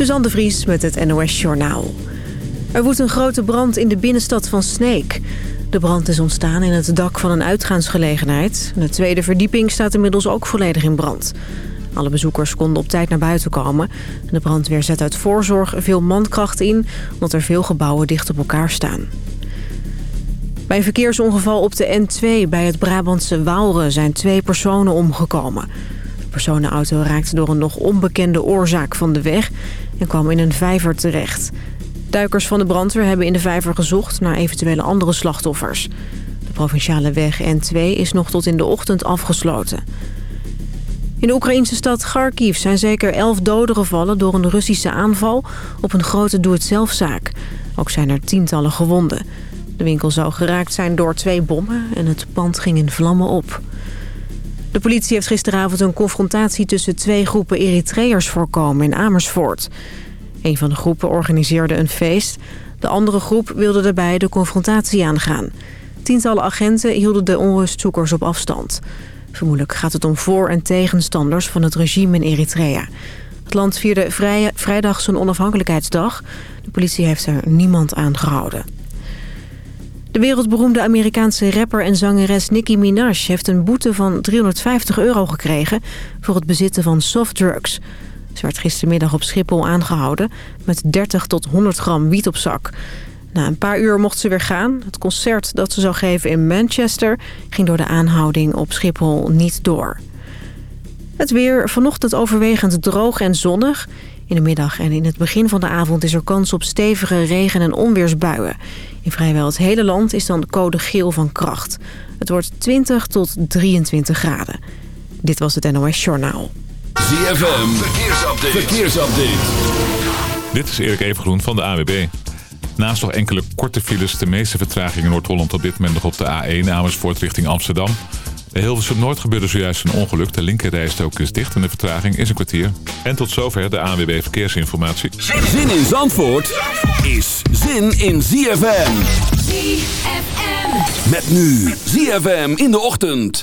Suzanne Vries met het NOS Journaal. Er woedt een grote brand in de binnenstad van Sneek. De brand is ontstaan in het dak van een uitgaansgelegenheid. De tweede verdieping staat inmiddels ook volledig in brand. Alle bezoekers konden op tijd naar buiten komen. De brandweer zet uit voorzorg veel mankracht in... omdat er veel gebouwen dicht op elkaar staan. Bij een verkeersongeval op de N2 bij het Brabantse Waalre zijn twee personen omgekomen. De personenauto raakte door een nog onbekende oorzaak van de weg en kwam in een vijver terecht. Duikers van de brandweer hebben in de vijver gezocht naar eventuele andere slachtoffers. De provinciale weg N2 is nog tot in de ochtend afgesloten. In de Oekraïnse stad Kharkiv zijn zeker elf doden gevallen door een Russische aanval op een grote doe-het-zelfzaak. Ook zijn er tientallen gewonden. De winkel zou geraakt zijn door twee bommen en het pand ging in vlammen op. De politie heeft gisteravond een confrontatie tussen twee groepen Eritreërs voorkomen in Amersfoort. Een van de groepen organiseerde een feest. De andere groep wilde daarbij de confrontatie aangaan. Tientallen agenten hielden de onrustzoekers op afstand. Vermoedelijk gaat het om voor- en tegenstanders van het regime in Eritrea. Het land vierde vrije, vrijdag zijn onafhankelijkheidsdag. De politie heeft er niemand aangehouden. De wereldberoemde Amerikaanse rapper en zangeres Nicki Minaj... heeft een boete van 350 euro gekregen voor het bezitten van softdrugs. Ze werd gistermiddag op Schiphol aangehouden met 30 tot 100 gram wiet op zak. Na een paar uur mocht ze weer gaan. Het concert dat ze zou geven in Manchester ging door de aanhouding op Schiphol niet door. Het weer vanochtend overwegend droog en zonnig. In de middag en in het begin van de avond is er kans op stevige regen- en onweersbuien. In vrijwel het hele land is dan code geel van kracht. Het wordt 20 tot 23 graden. Dit was het NOS Journaal. ZFM, verkeersupdate. verkeersupdate. Dit is Erik Evengroen van de AWB. Naast nog enkele korte files, de meeste vertragingen in Noord-Holland op dit moment nog op de A1 Amersfoort richting Amsterdam. Bij Hilversum Noord gebeurde zojuist een ongeluk. De linkerrijstrook is dicht en de vertraging is een kwartier. En tot zover de ANWB Verkeersinformatie. Zin in Zandvoort is zin in ZFM. ZFM. Met nu ZFM in de ochtend.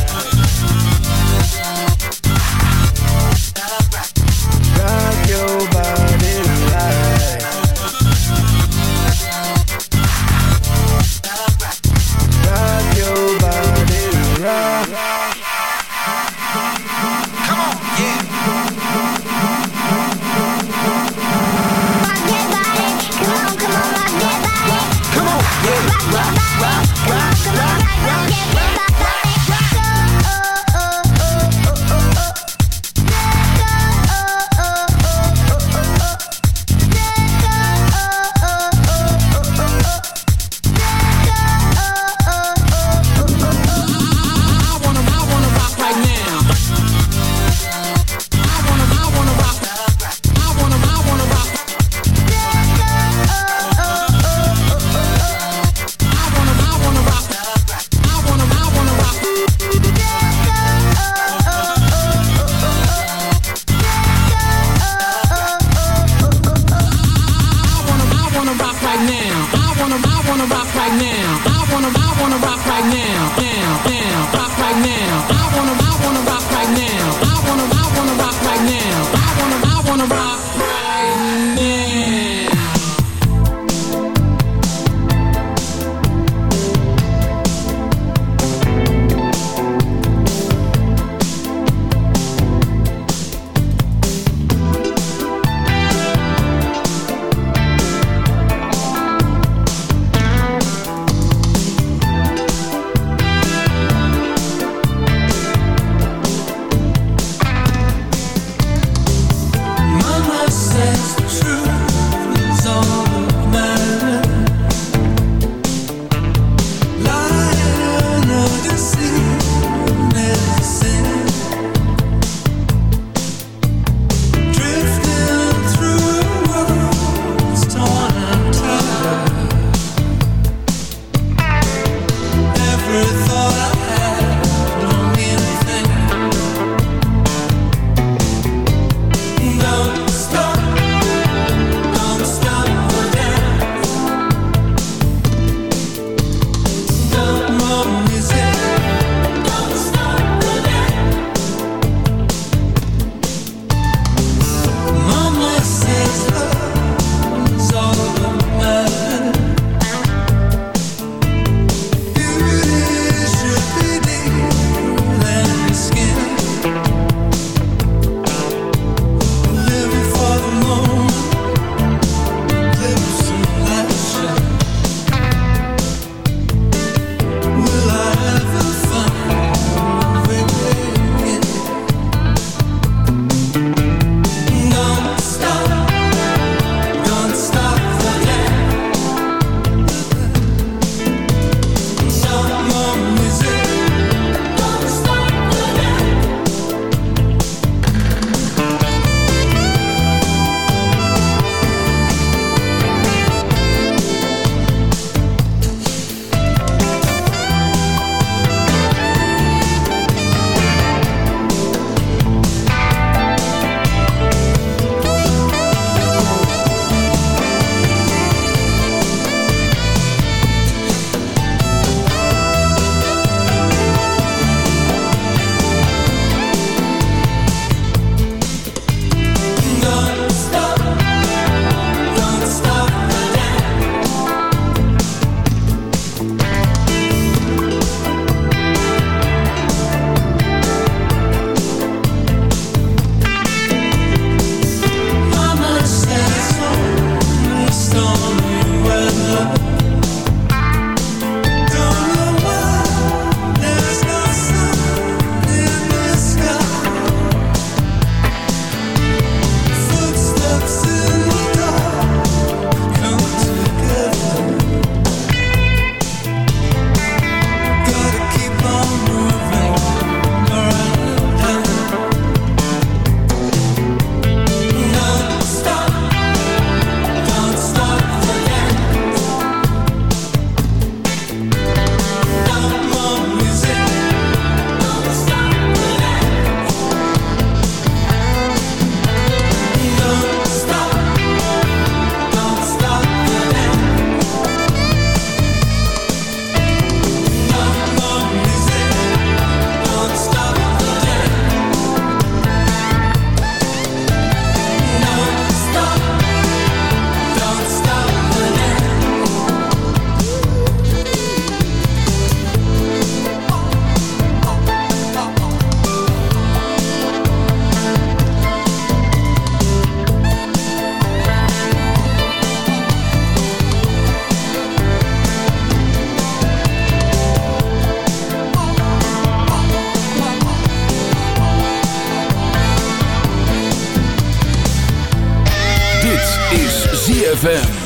is ZFM.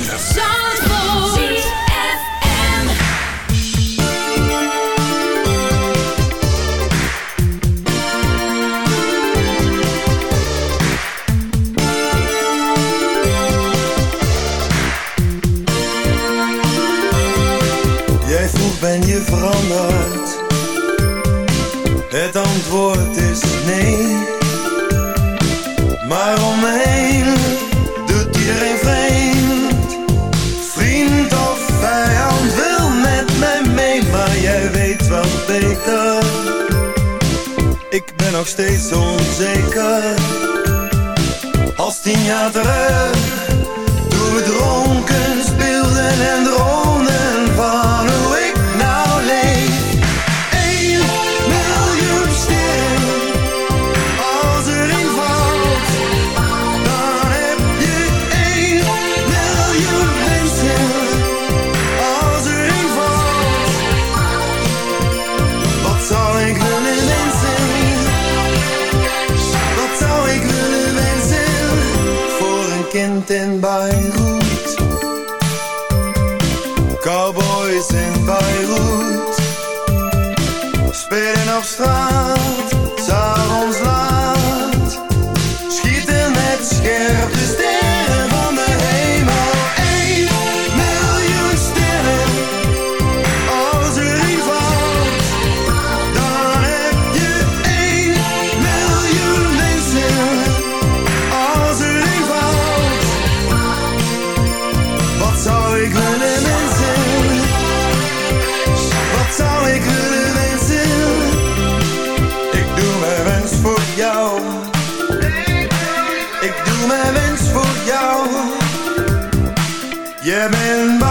nog steeds onzeker. Als tien jaar terug. Jam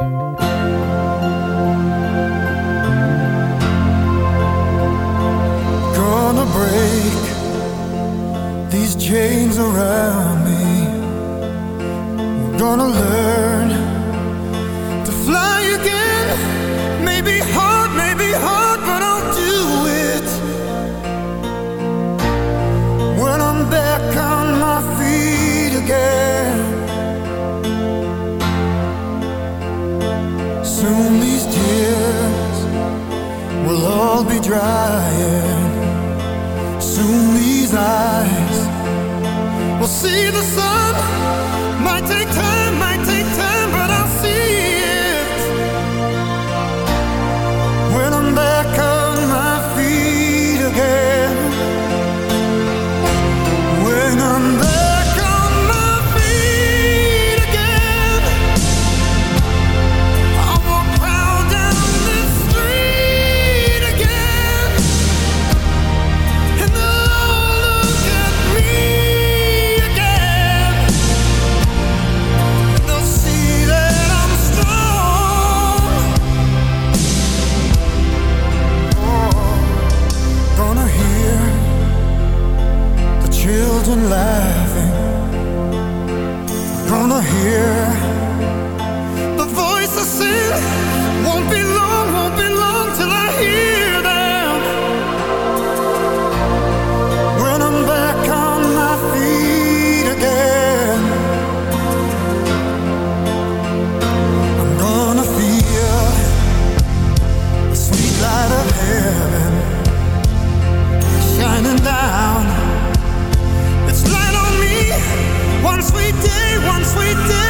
Gonna break these chains around me. Gonna learn to fly again. Maybe hard, maybe hard, but I'll do it. When I'm back on my feet again. drying. Soon these eyes will see the sun. Might take time. once we did.